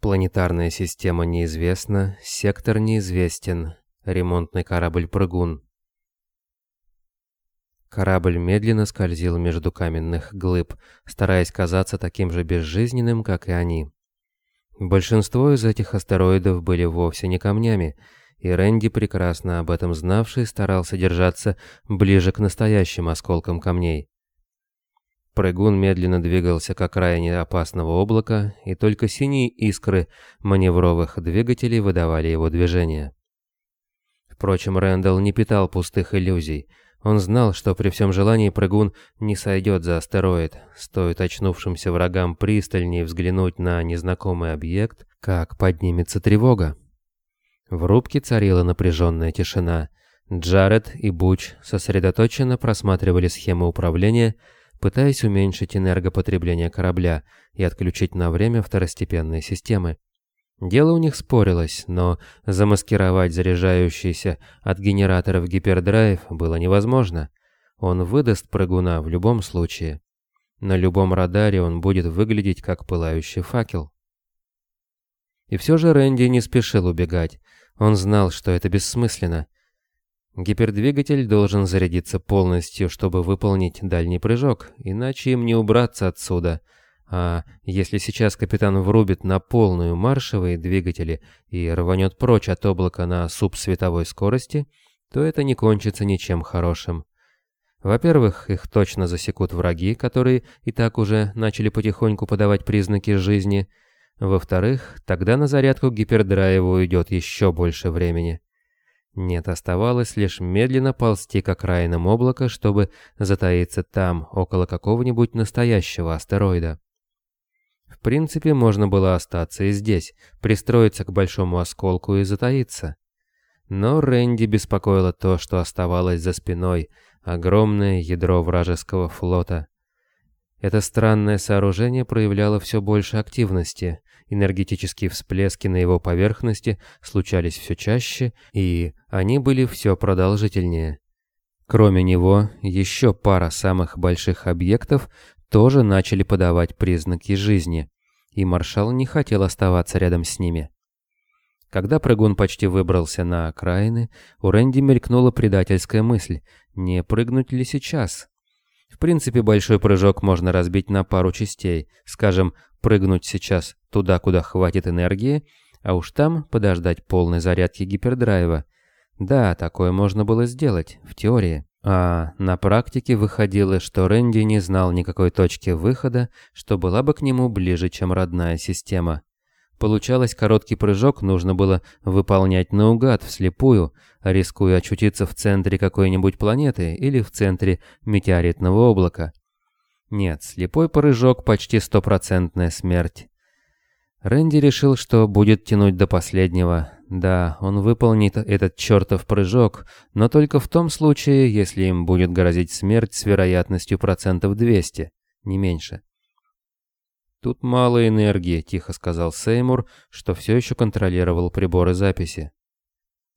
Планетарная система неизвестна, сектор неизвестен, ремонтный корабль-прыгун. Корабль медленно скользил между каменных глыб, стараясь казаться таким же безжизненным, как и они. Большинство из этих астероидов были вовсе не камнями, и Рэнди, прекрасно об этом знавший, старался держаться ближе к настоящим осколкам камней. Прыгун медленно двигался к окраине опасного облака, и только синие искры маневровых двигателей выдавали его движение. Впрочем, Рэндалл не питал пустых иллюзий. Он знал, что при всем желании прыгун не сойдет за астероид. Стоит очнувшимся врагам пристальнее взглянуть на незнакомый объект, как поднимется тревога. В рубке царила напряженная тишина. Джаред и Буч сосредоточенно просматривали схемы управления, пытаясь уменьшить энергопотребление корабля и отключить на время второстепенные системы. Дело у них спорилось, но замаскировать заряжающийся от генераторов гипердрайв было невозможно. Он выдаст прыгуна в любом случае. На любом радаре он будет выглядеть как пылающий факел. И все же Рэнди не спешил убегать. Он знал, что это бессмысленно. Гипердвигатель должен зарядиться полностью, чтобы выполнить дальний прыжок, иначе им не убраться отсюда. А если сейчас капитан врубит на полную маршевые двигатели и рванет прочь от облака на субсветовой скорости, то это не кончится ничем хорошим. Во-первых, их точно засекут враги, которые и так уже начали потихоньку подавать признаки жизни – во-вторых, тогда на зарядку гипердрайва уйдет еще больше времени. Нет, оставалось лишь медленно ползти к окраинам облака, чтобы затаиться там, около какого-нибудь настоящего астероида. В принципе, можно было остаться и здесь, пристроиться к большому осколку и затаиться. Но Рэнди беспокоило то, что оставалось за спиной, огромное ядро вражеского флота. Это странное сооружение проявляло все больше активности, Энергетические всплески на его поверхности случались все чаще, и они были все продолжительнее. Кроме него, еще пара самых больших объектов тоже начали подавать признаки жизни, и маршал не хотел оставаться рядом с ними. Когда прыгун почти выбрался на окраины, у Рэнди мелькнула предательская мысль, не прыгнуть ли сейчас? Принципе, большой прыжок можно разбить на пару частей, скажем, прыгнуть сейчас туда, куда хватит энергии, а уж там подождать полной зарядки гипердрайва. Да, такое можно было сделать, в теории. А на практике выходило, что Рэнди не знал никакой точки выхода, что была бы к нему ближе, чем родная система. Получалось, короткий прыжок нужно было выполнять наугад, вслепую, рискуя очутиться в центре какой-нибудь планеты или в центре метеоритного облака. Нет, слепой прыжок почти стопроцентная смерть. Рэнди решил, что будет тянуть до последнего. Да, он выполнит этот чертов прыжок, но только в том случае, если им будет грозить смерть с вероятностью процентов 200, не меньше. «Тут мало энергии», — тихо сказал Сеймур, что все еще контролировал приборы записи.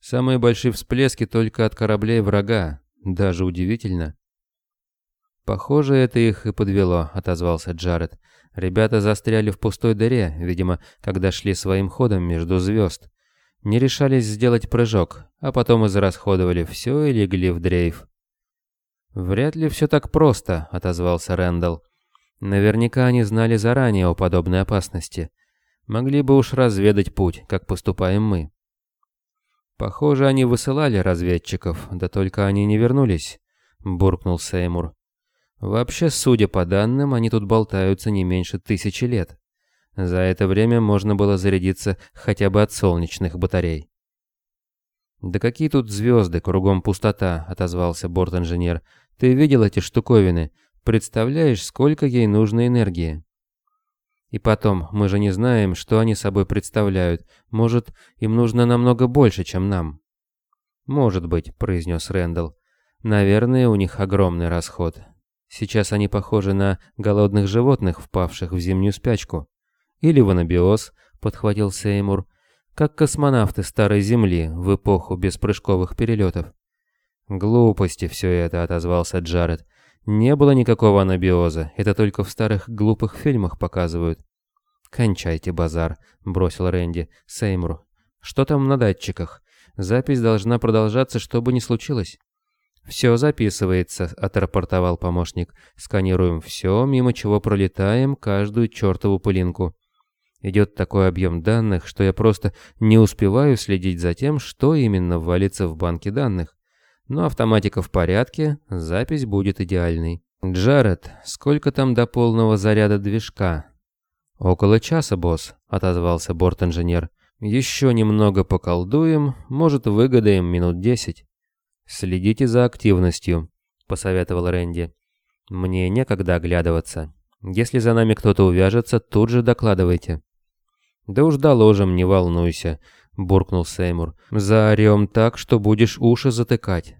«Самые большие всплески только от кораблей врага. Даже удивительно». «Похоже, это их и подвело», — отозвался Джаред. «Ребята застряли в пустой дыре, видимо, когда шли своим ходом между звезд. Не решались сделать прыжок, а потом израсходовали все и легли в дрейф». «Вряд ли все так просто», — отозвался Рэндалл. Наверняка они знали заранее о подобной опасности. Могли бы уж разведать путь, как поступаем мы. Похоже, они высылали разведчиков, да только они не вернулись, буркнул Сеймур. Вообще, судя по данным, они тут болтаются не меньше тысячи лет. За это время можно было зарядиться хотя бы от солнечных батарей. «Да какие тут звезды, кругом пустота», — отозвался борт-инженер. «Ты видел эти штуковины? Представляешь, сколько ей нужно энергии? И потом, мы же не знаем, что они собой представляют. Может, им нужно намного больше, чем нам. Может быть, произнес Рэндалл. Наверное, у них огромный расход. Сейчас они похожи на голодных животных, впавших в зимнюю спячку. Или в анабиоз, подхватил Сеймур, как космонавты старой Земли в эпоху беспрыжковых перелетов. «Глупости все это», — отозвался Джаред. Не было никакого анабиоза, это только в старых глупых фильмах показывают. «Кончайте базар», — бросил Рэнди. «Сеймур, что там на датчиках? Запись должна продолжаться, что бы ни случилось». «Все записывается», — отрапортовал помощник. «Сканируем все, мимо чего пролетаем, каждую чертову пылинку». Идет такой объем данных, что я просто не успеваю следить за тем, что именно валится в банке данных. Но автоматика в порядке, запись будет идеальной. «Джаред, сколько там до полного заряда движка?» «Около часа, босс», — отозвался борт-инженер. «Еще немного поколдуем, может, выгадаем минут десять». «Следите за активностью», — посоветовал Рэнди. «Мне некогда оглядываться. Если за нами кто-то увяжется, тут же докладывайте». «Да уж доложим, не волнуйся», — буркнул Сеймур. «Заорем так, что будешь уши затыкать».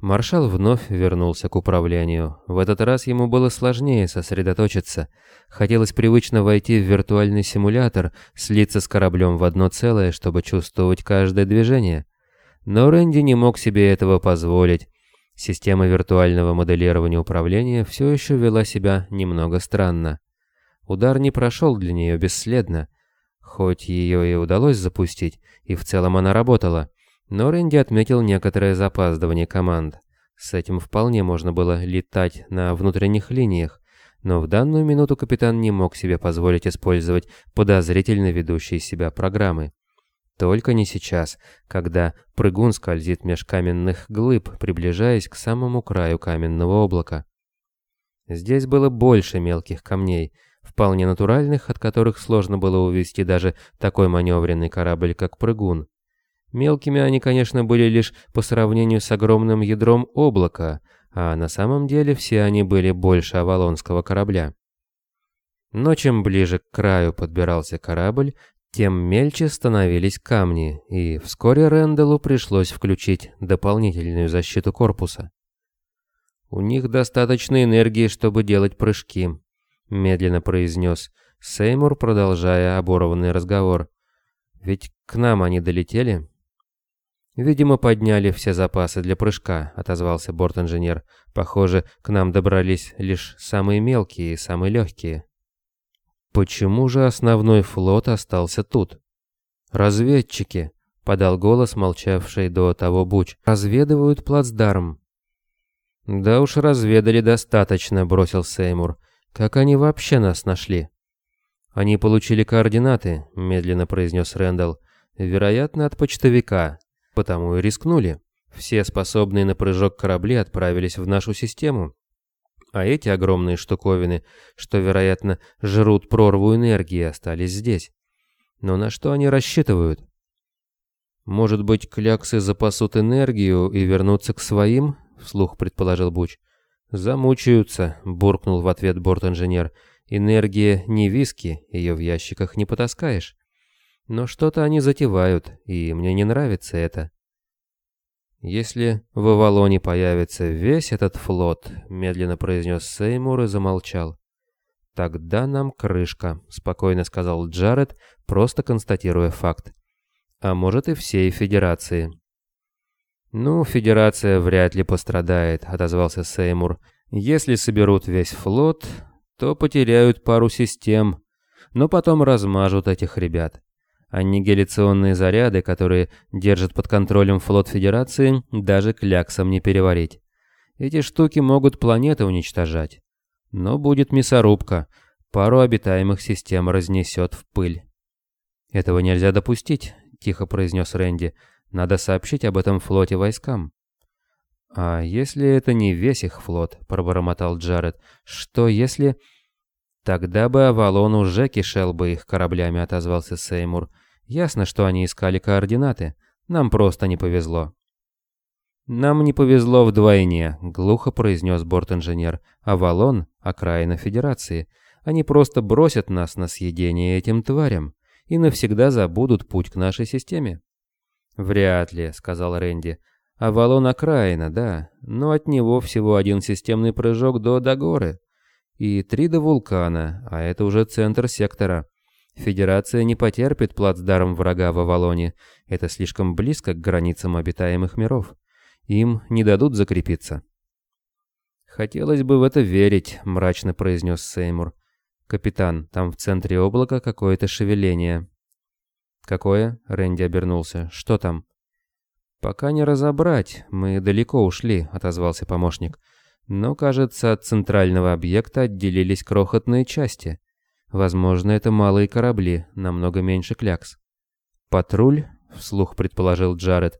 Маршал вновь вернулся к управлению. В этот раз ему было сложнее сосредоточиться. Хотелось привычно войти в виртуальный симулятор, слиться с кораблем в одно целое, чтобы чувствовать каждое движение. Но Рэнди не мог себе этого позволить. Система виртуального моделирования управления все еще вела себя немного странно. Удар не прошел для нее бесследно. Хоть ее и удалось запустить, и в целом она работала, но Рэнди отметил некоторое запаздывание команд. С этим вполне можно было летать на внутренних линиях, но в данную минуту капитан не мог себе позволить использовать подозрительно ведущие себя программы. Только не сейчас, когда прыгун скользит меж каменных глыб, приближаясь к самому краю каменного облака. Здесь было больше мелких камней, вполне натуральных, от которых сложно было увести даже такой маневренный корабль, как прыгун. Мелкими они, конечно, были лишь по сравнению с огромным ядром облака, а на самом деле все они были больше авалонского корабля. Но чем ближе к краю подбирался корабль, тем мельче становились камни, и вскоре Рэндаллу пришлось включить дополнительную защиту корпуса. «У них достаточно энергии, чтобы делать прыжки», — медленно произнес Сеймур, продолжая оборванный разговор. «Ведь к нам они долетели?» «Видимо, подняли все запасы для прыжка», — отозвался борт-инженер. «Похоже, к нам добрались лишь самые мелкие и самые легкие». «Почему же основной флот остался тут?» «Разведчики», — подал голос, молчавший до того Буч. «Разведывают плацдарм». «Да уж разведали достаточно», — бросил Сеймур. «Как они вообще нас нашли?» «Они получили координаты», — медленно произнес Рэндалл. «Вероятно, от почтовика потому и рискнули. Все способные на прыжок корабли отправились в нашу систему. А эти огромные штуковины, что, вероятно, жрут прорву энергии, остались здесь. Но на что они рассчитывают? Может быть, кляксы запасут энергию и вернутся к своим? Вслух предположил Буч. Замучаются, буркнул в ответ борт-инженер. Энергия не виски, ее в ящиках не потаскаешь. Но что-то они затевают, и мне не нравится это. «Если в Авалоне появится весь этот флот», — медленно произнес Сеймур и замолчал. «Тогда нам крышка», — спокойно сказал Джаред, просто констатируя факт. «А может и всей Федерации». «Ну, Федерация вряд ли пострадает», — отозвался Сеймур. «Если соберут весь флот, то потеряют пару систем, но потом размажут этих ребят. Аннигиляционные заряды, которые держат под контролем флот Федерации, даже кляксом не переварить. Эти штуки могут планеты уничтожать. Но будет мясорубка, пару обитаемых систем разнесет в пыль. «Этого нельзя допустить», — тихо произнес Рэнди. «Надо сообщить об этом флоте войскам». «А если это не весь их флот?» — пробормотал Джаред. «Что если...» «Тогда бы Авалон уже кишел бы их кораблями», — отозвался Сеймур. «Ясно, что они искали координаты. Нам просто не повезло». «Нам не повезло вдвойне», — глухо произнес борт-инженер. «Авалон — окраина Федерации. Они просто бросят нас на съедение этим тварям и навсегда забудут путь к нашей системе». «Вряд ли», — сказал Рэнди. «Авалон — окраина, да, но от него всего один системный прыжок до Дагоры и три до вулкана, а это уже центр сектора. Федерация не потерпит плацдарм врага в Авалоне, это слишком близко к границам обитаемых миров. Им не дадут закрепиться. «Хотелось бы в это верить», — мрачно произнес Сеймур. «Капитан, там в центре облака какое-то шевеление». «Какое?» — Рэнди обернулся. «Что там?» «Пока не разобрать, мы далеко ушли», — отозвался помощник. «Но, кажется, от центрального объекта отделились крохотные части. Возможно, это малые корабли, намного меньше клякс». «Патруль?» — вслух предположил Джаред.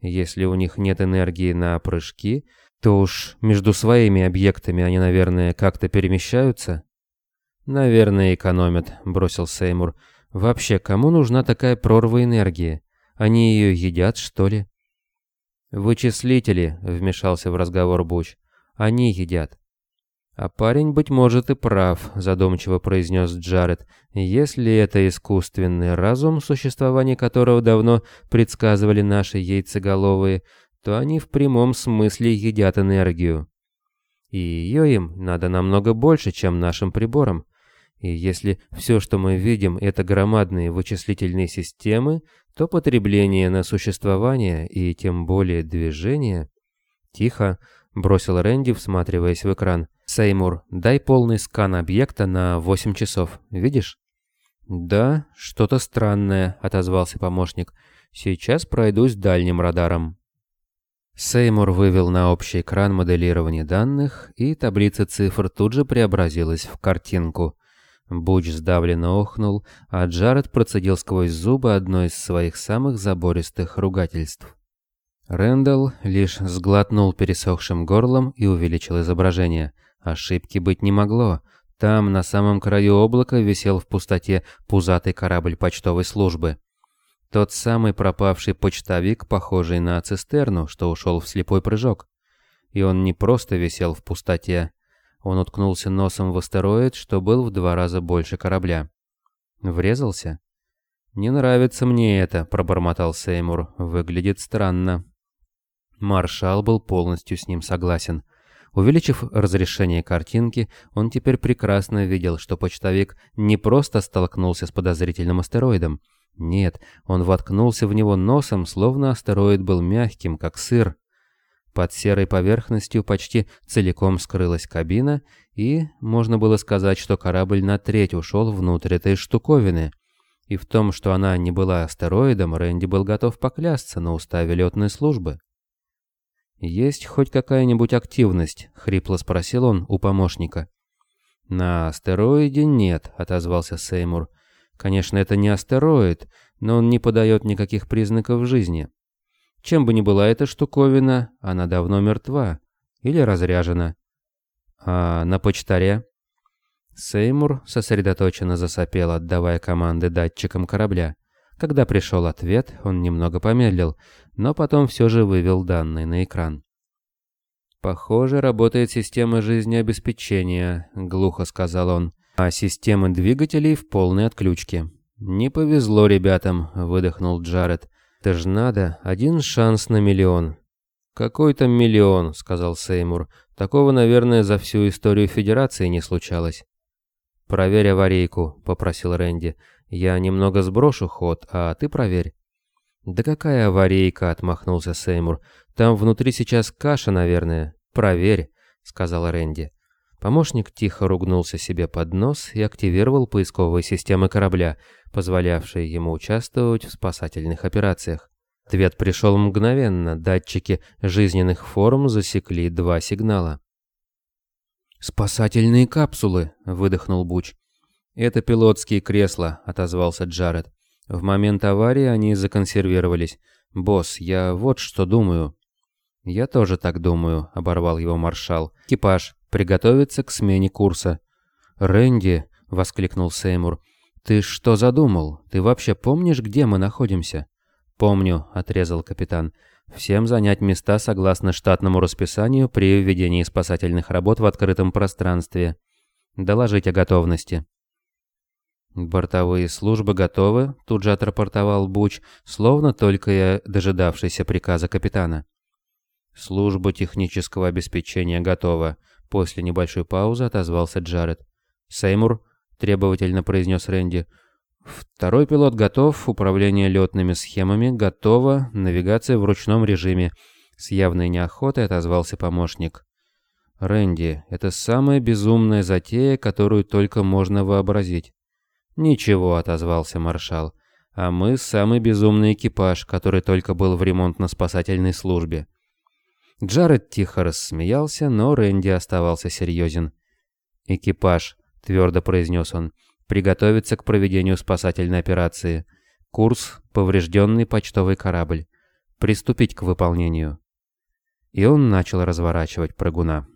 «Если у них нет энергии на прыжки, то уж между своими объектами они, наверное, как-то перемещаются?» «Наверное, экономят», — бросил Сеймур. «Вообще, кому нужна такая прорва энергии? Они ее едят, что ли?» «Вычислители», — вмешался в разговор Буч. «Они едят». «А парень, быть может, и прав», — задумчиво произнес Джаред. «Если это искусственный разум, существование которого давно предсказывали наши яйцеголовые, то они в прямом смысле едят энергию. И ее им надо намного больше, чем нашим приборам. И если все, что мы видим, это громадные вычислительные системы, то потребление на существование и тем более движение... Тихо, бросил Рэнди, всматриваясь в экран. Сеймур, дай полный скан объекта на 8 часов. Видишь? Да, что-то странное, отозвался помощник. Сейчас пройдусь дальним радаром. Сеймур вывел на общий экран моделирование данных, и таблица цифр тут же преобразилась в картинку. Буч сдавленно охнул, а Джаред процедил сквозь зубы одно из своих самых забористых ругательств. Рэндалл лишь сглотнул пересохшим горлом и увеличил изображение. Ошибки быть не могло. Там, на самом краю облака, висел в пустоте пузатый корабль почтовой службы. Тот самый пропавший почтовик, похожий на цистерну, что ушел в слепой прыжок. И он не просто висел в пустоте, он уткнулся носом в астероид, что был в два раза больше корабля. Врезался? «Не нравится мне это», — пробормотал Сеймур. «Выглядит странно». Маршал был полностью с ним согласен. Увеличив разрешение картинки, он теперь прекрасно видел, что почтовик не просто столкнулся с подозрительным астероидом. Нет, он воткнулся в него носом, словно астероид был мягким, как сыр. Под серой поверхностью почти целиком скрылась кабина, и можно было сказать, что корабль на треть ушел внутрь этой штуковины. И в том, что она не была астероидом, Рэнди был готов поклясться на уставе летной службы. «Есть хоть какая-нибудь активность?» — хрипло спросил он у помощника. «На астероиде нет», — отозвался Сеймур. «Конечно, это не астероид, но он не подает никаких признаков жизни. Чем бы ни была эта штуковина, она давно мертва или разряжена. А на почтаре? Сеймур сосредоточенно засопел, отдавая команды датчикам корабля. Когда пришел ответ, он немного помедлил, но потом все же вывел данные на экран. «Похоже, работает система жизнеобеспечения», — глухо сказал он, «а системы двигателей в полной отключке». «Не повезло ребятам», — выдохнул Джаред. Это ж надо, один шанс на миллион. Какой там миллион, сказал Сеймур. Такого, наверное, за всю историю Федерации не случалось. Проверь аварийку, попросил Рэнди. Я немного сброшу ход, а ты проверь. Да какая аварийка, отмахнулся Сеймур. Там внутри сейчас каша, наверное. Проверь, сказал Рэнди. Помощник тихо ругнулся себе под нос и активировал поисковые системы корабля, позволявшие ему участвовать в спасательных операциях. Ответ пришел мгновенно, датчики жизненных форм засекли два сигнала. «Спасательные капсулы!» — выдохнул Буч. «Это пилотские кресла», — отозвался Джаред. «В момент аварии они законсервировались. Босс, я вот что думаю». «Я тоже так думаю», — оборвал его маршал. «Экипаж, приготовиться к смене курса». «Рэнди», — воскликнул Сеймур, — «ты что задумал? Ты вообще помнишь, где мы находимся?» «Помню», — отрезал капитан. «Всем занять места согласно штатному расписанию при введении спасательных работ в открытом пространстве. Доложить о готовности». «Бортовые службы готовы», — тут же отрапортовал Буч, словно только я дожидавшийся приказа капитана. «Служба технического обеспечения готова», — после небольшой паузы отозвался Джаред. «Сеймур», — требовательно произнес Рэнди. «Второй пилот готов, управление летными схемами готово, навигация в ручном режиме». С явной неохотой отозвался помощник. «Рэнди, это самая безумная затея, которую только можно вообразить». «Ничего», — отозвался маршал. «А мы самый безумный экипаж, который только был в ремонтно-спасательной службе». Джаред тихо рассмеялся, но Рэнди оставался серьезен. «Экипаж», — твердо произнес он, — «приготовиться к проведению спасательной операции. Курс — поврежденный почтовый корабль. Приступить к выполнению». И он начал разворачивать прыгуна.